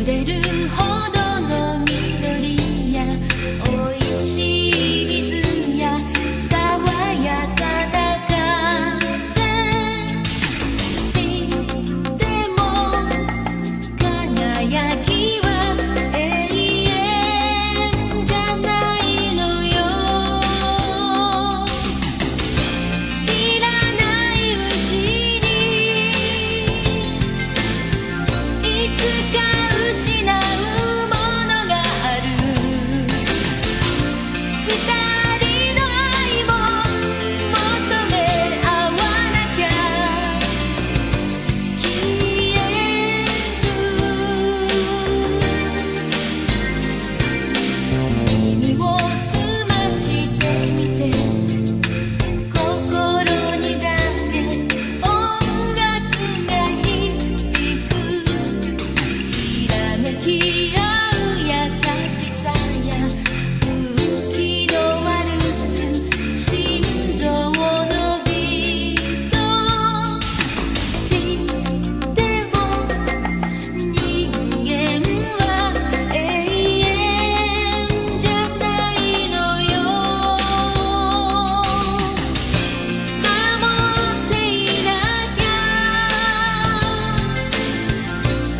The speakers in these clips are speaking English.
today do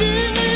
to